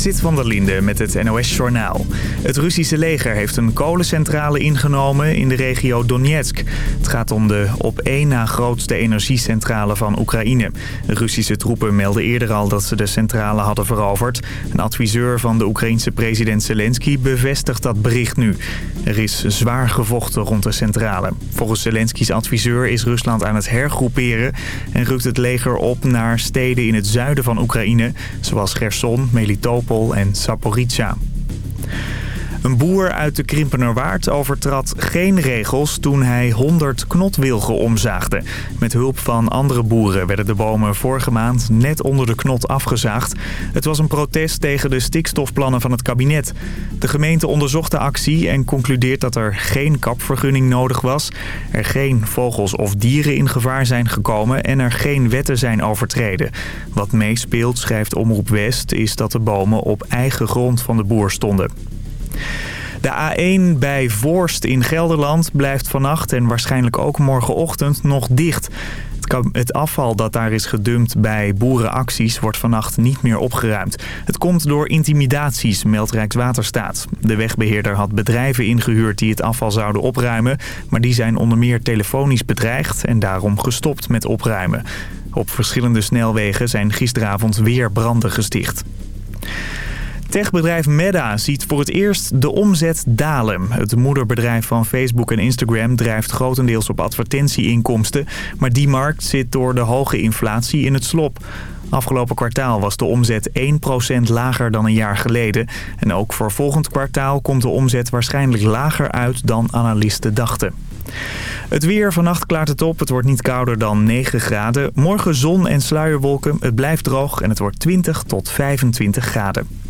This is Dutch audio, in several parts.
Zit van der Linde met het NOS-journaal. Het Russische leger heeft een kolencentrale ingenomen in de regio Donetsk. Het gaat om de op één na grootste energiecentrale van Oekraïne. Russische troepen melden eerder al dat ze de centrale hadden veroverd. Een adviseur van de Oekraïense president Zelensky bevestigt dat bericht nu. Er is zwaar gevochten rond de centrale. Volgens Zelensky's adviseur is Rusland aan het hergroeperen... en rukt het leger op naar steden in het zuiden van Oekraïne... zoals Gerson, Melitopol en Zaporizhia. Een boer uit de Krimpenerwaard overtrad geen regels toen hij 100 knotwilgen omzaagde. Met hulp van andere boeren werden de bomen vorige maand net onder de knot afgezaagd. Het was een protest tegen de stikstofplannen van het kabinet. De gemeente onderzocht de actie en concludeert dat er geen kapvergunning nodig was. Er geen vogels of dieren in gevaar zijn gekomen en er geen wetten zijn overtreden. Wat meespeelt, schrijft Omroep West, is dat de bomen op eigen grond van de boer stonden. De A1 bij Voorst in Gelderland blijft vannacht en waarschijnlijk ook morgenochtend nog dicht. Het afval dat daar is gedumpt bij boerenacties wordt vannacht niet meer opgeruimd. Het komt door intimidaties, meldt Rijkswaterstaat. De wegbeheerder had bedrijven ingehuurd die het afval zouden opruimen... maar die zijn onder meer telefonisch bedreigd en daarom gestopt met opruimen. Op verschillende snelwegen zijn gisteravond weer branden gesticht. Techbedrijf Meta ziet voor het eerst de omzet dalen. Het moederbedrijf van Facebook en Instagram drijft grotendeels op advertentieinkomsten. Maar die markt zit door de hoge inflatie in het slop. Afgelopen kwartaal was de omzet 1% lager dan een jaar geleden. En ook voor volgend kwartaal komt de omzet waarschijnlijk lager uit dan analisten dachten. Het weer, vannacht klaart het op. Het wordt niet kouder dan 9 graden. Morgen zon en sluierwolken. Het blijft droog en het wordt 20 tot 25 graden.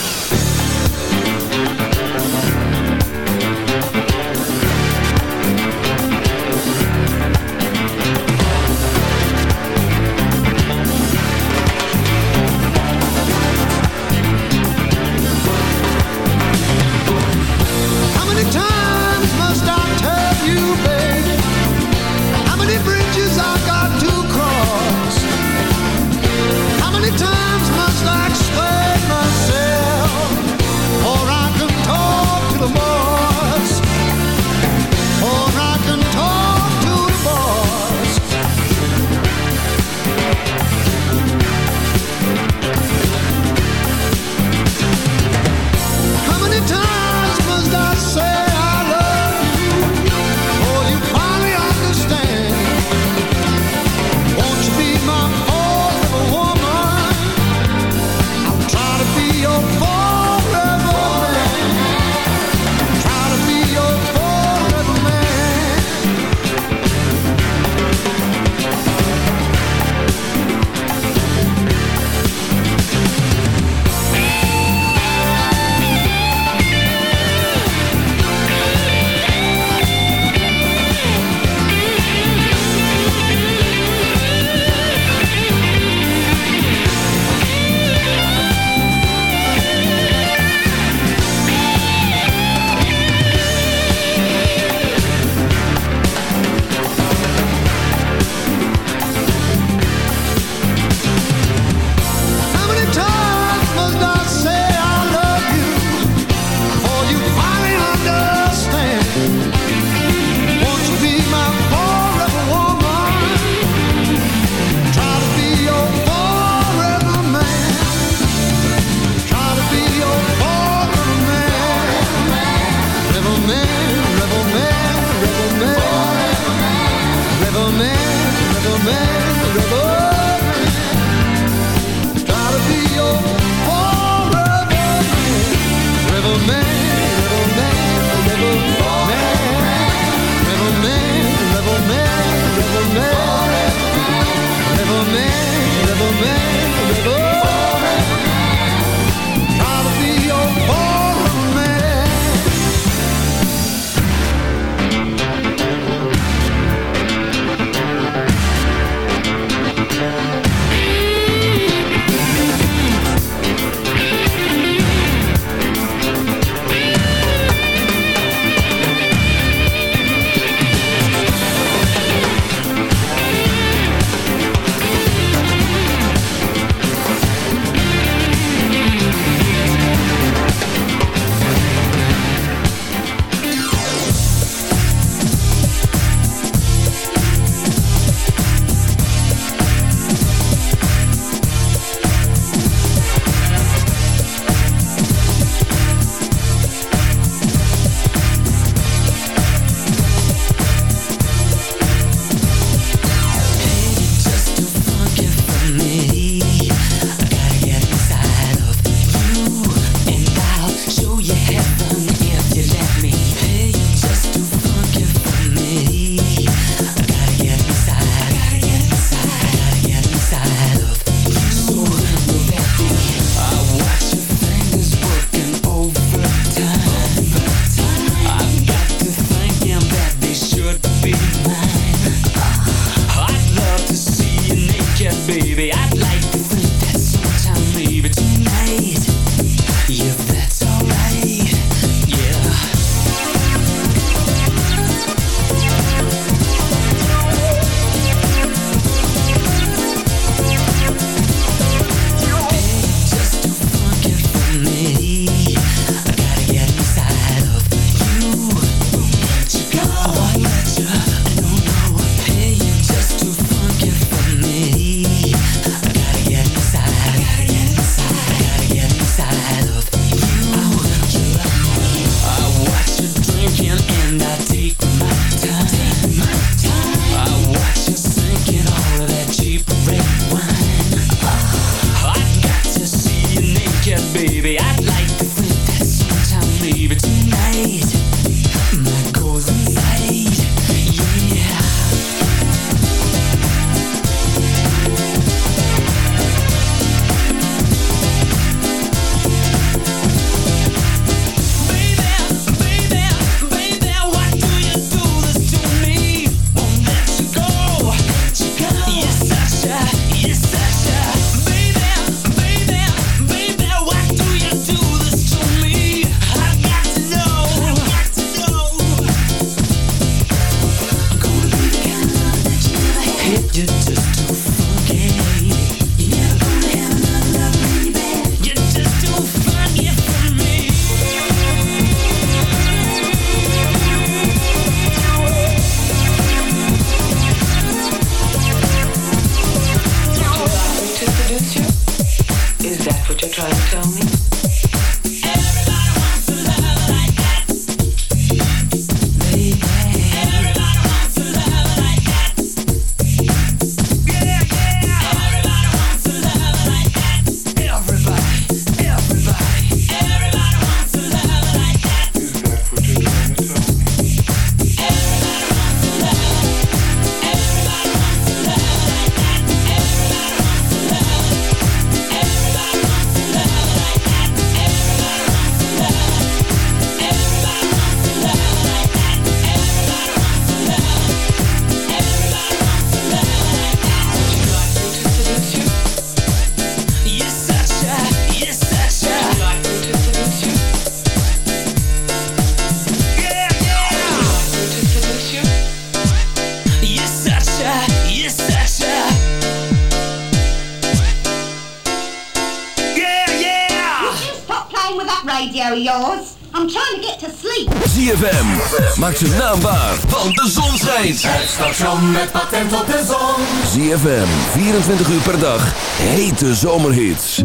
Met patent op de zon. ZFM, 24 uur per dag. Hete zomerhits.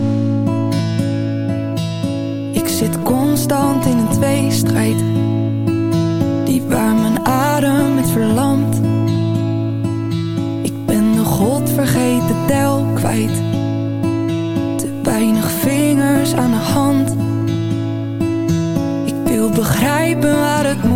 Ik zit constant in een tweestrijd. Die waar mijn adem met verlamt. Ik ben de godvergeten tel kwijt. Te weinig vingers aan de hand wil begrijpen waar het moeilijk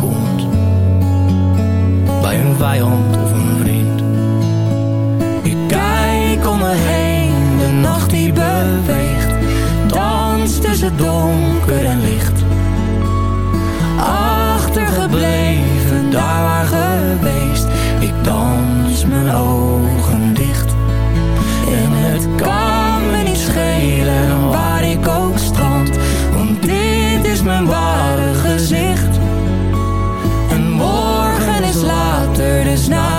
bij een vijand of een vriend. Ik kijk om me heen, de nacht die beweegt, dans tussen donker en licht. Achtergebleven, daar waar geweest, ik dans mijn ogen dicht. En het kan me niet schelen waar ik ook third is not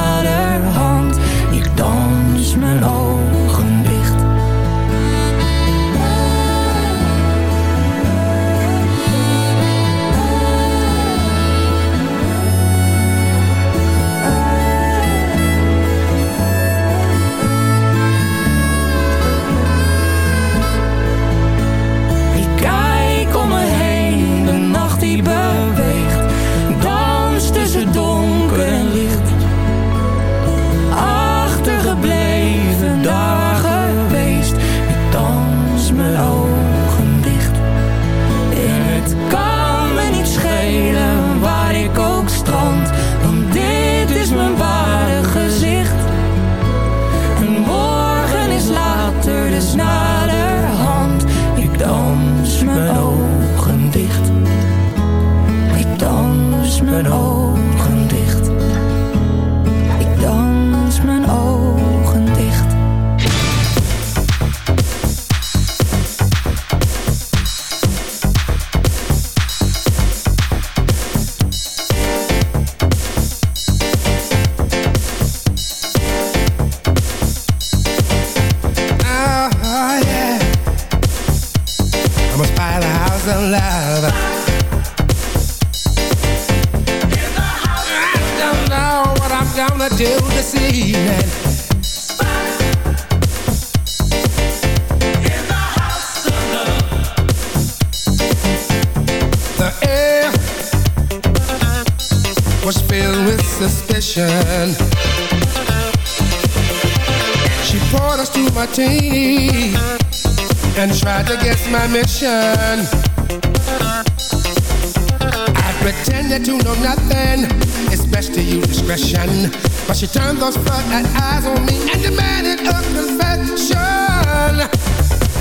I pretended to know nothing. It's best to use discretion. But she turned those floodlight eyes on me and demanded a confession.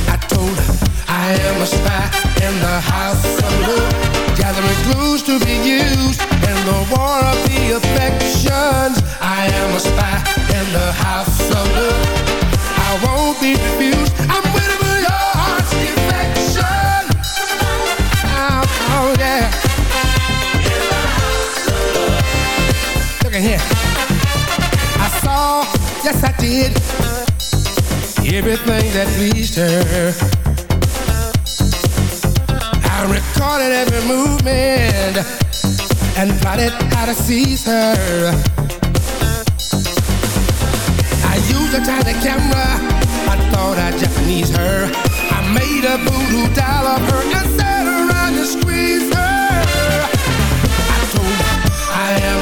I told her I am a spy in the house of love, gathering clues to be used in the war of the affections. I am a spy in the house of love. I won't be refused. I'm waiting for your heart's defection. Oh, oh yeah. Here. I saw, yes I did, everything that pleased her. I recorded every movement and plotted how to seize her. I used a tiny camera, I thought I'd Japanese her. I made a voodoo doll of her and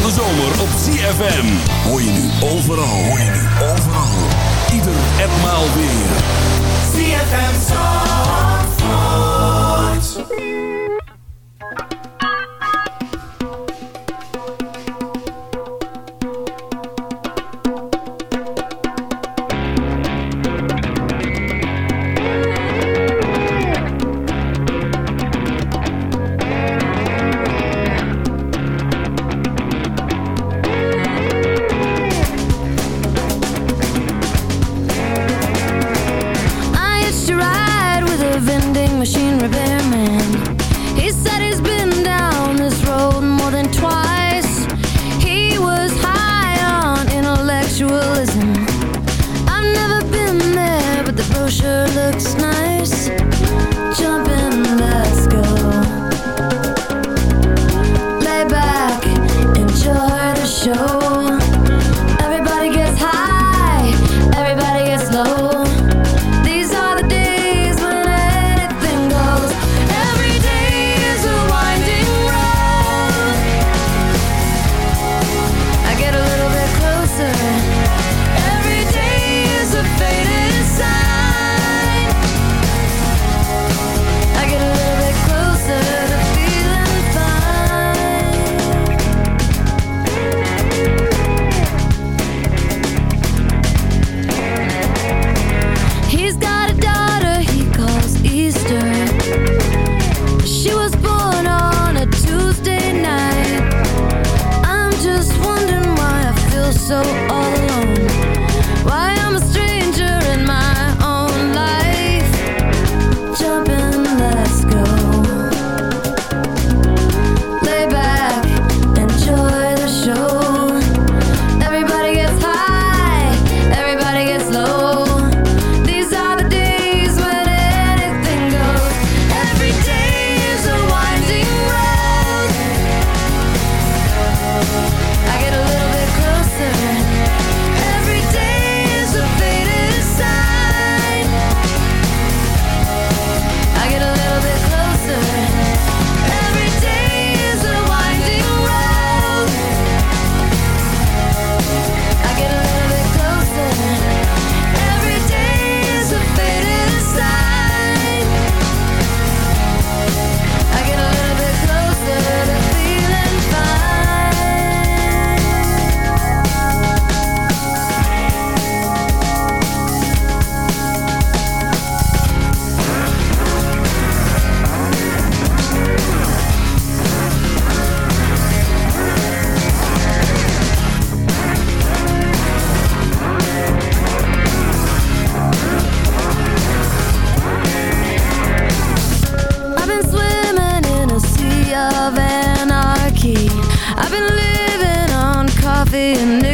Van de zomer op CFM. Overal. Overal. Ieder en weer. in it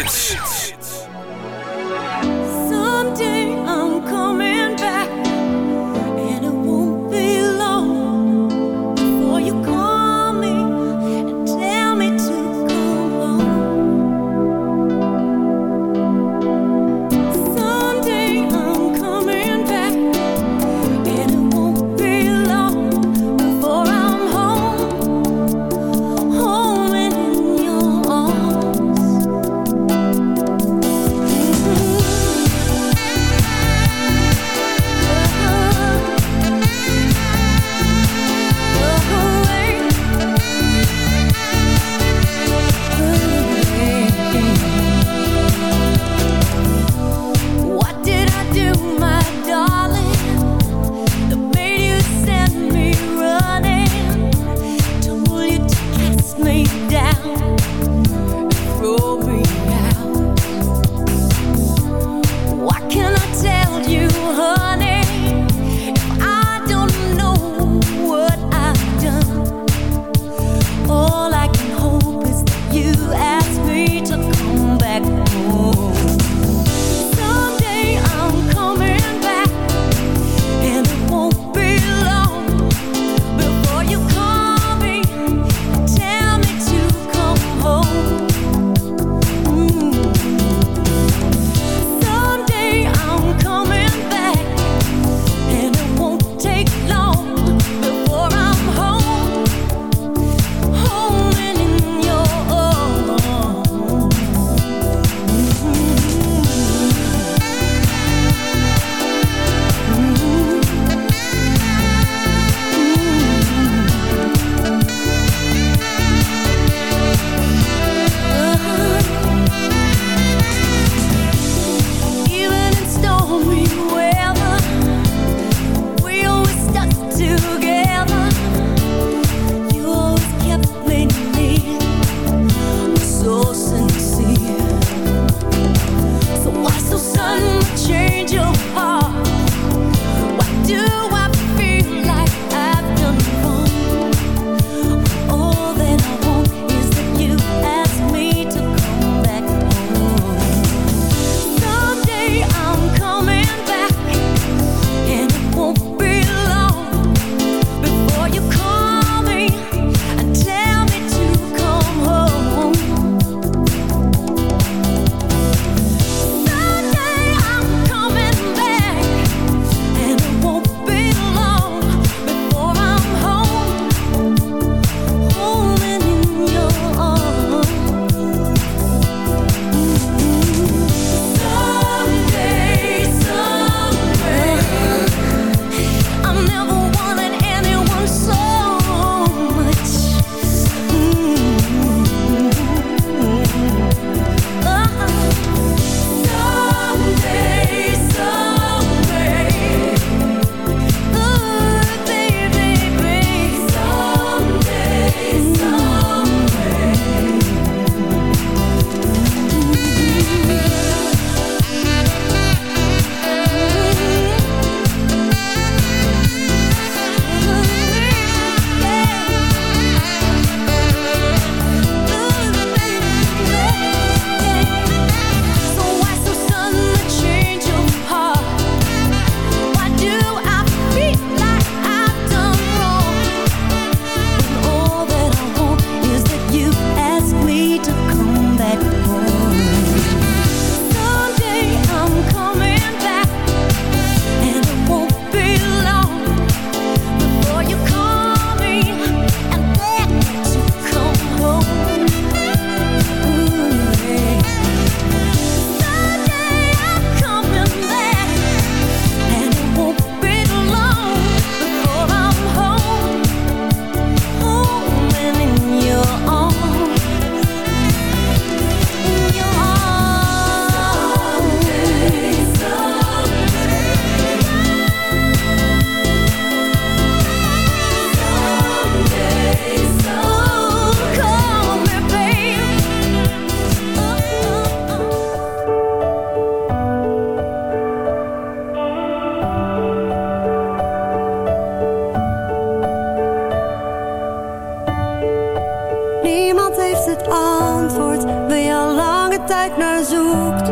tijd naar zoekt.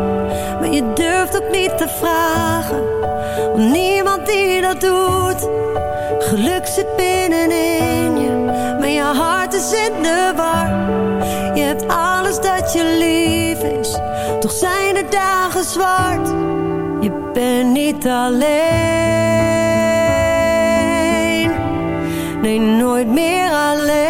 Maar je durft ook niet te vragen, om niemand die dat doet. Geluk zit binnenin je, maar je hart is in de war. Je hebt alles dat je lief is, toch zijn de dagen zwart. Je bent niet alleen, nee nooit meer alleen.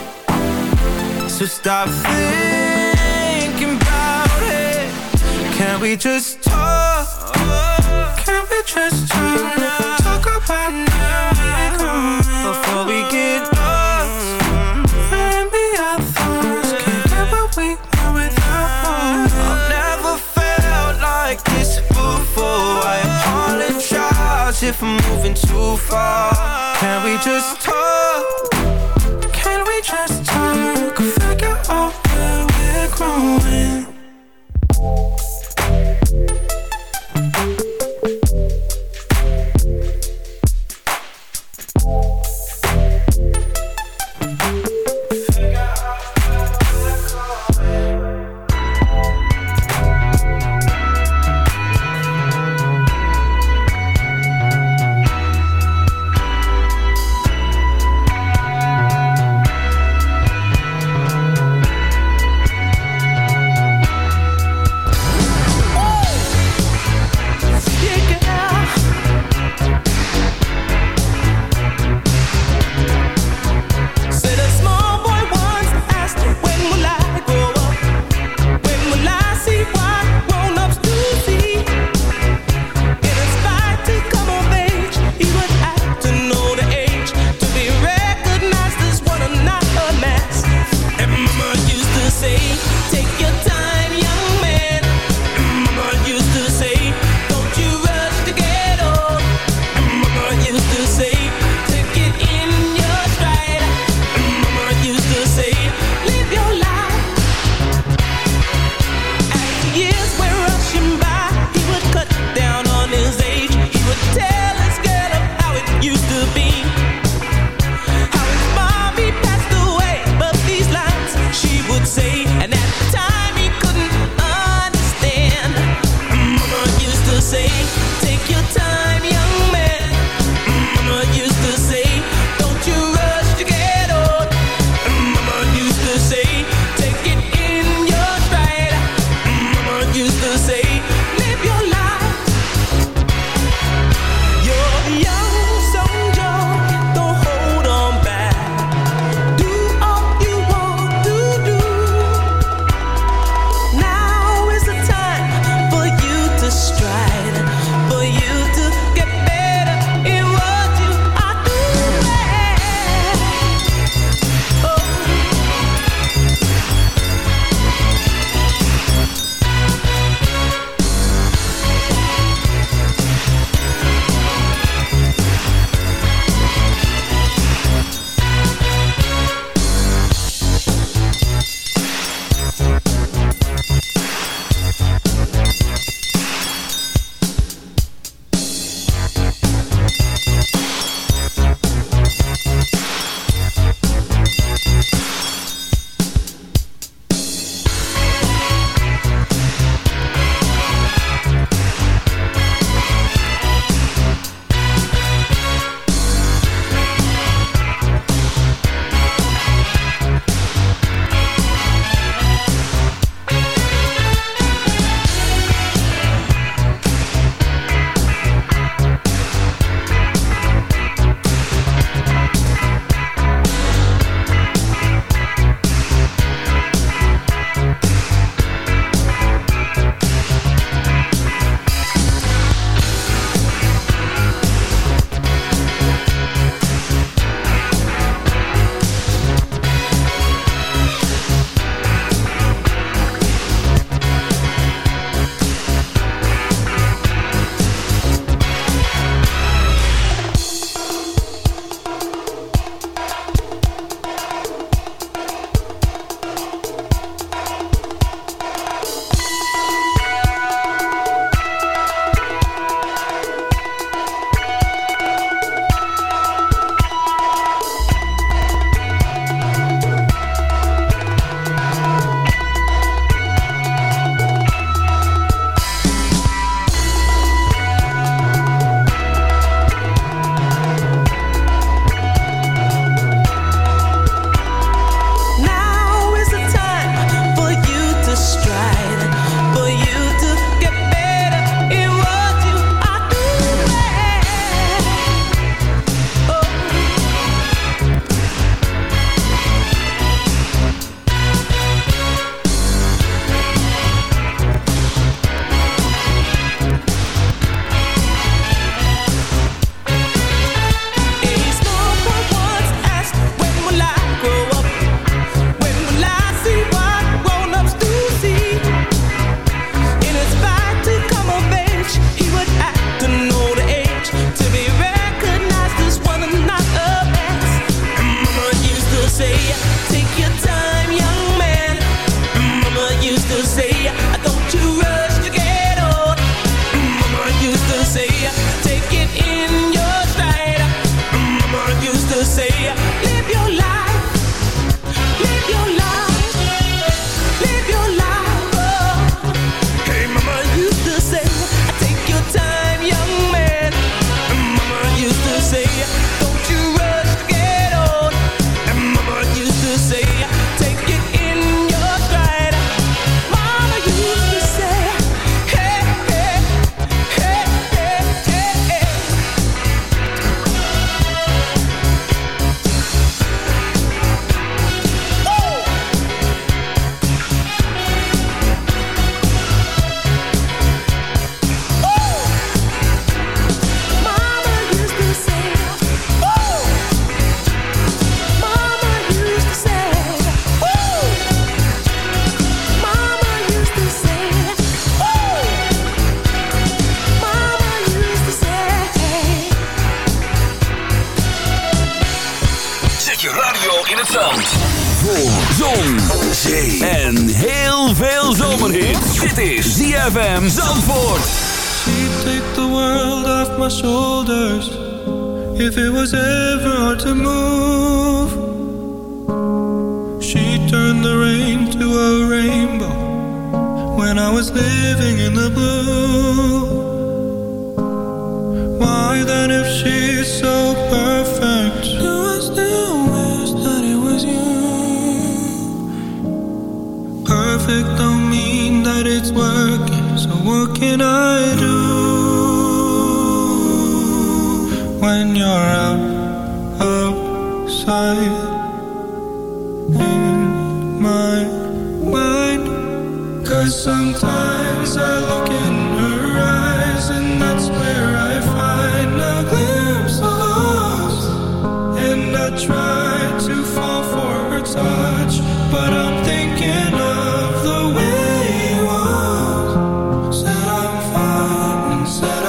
So stop thinking about it. Can we just talk? Can we just talk? Talk about going before we get lost. Maybe our thoughts can't get what we want without knowing. I've never felt like this before. I apologize if I'm moving too far. Can we just talk?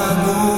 amor.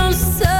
don't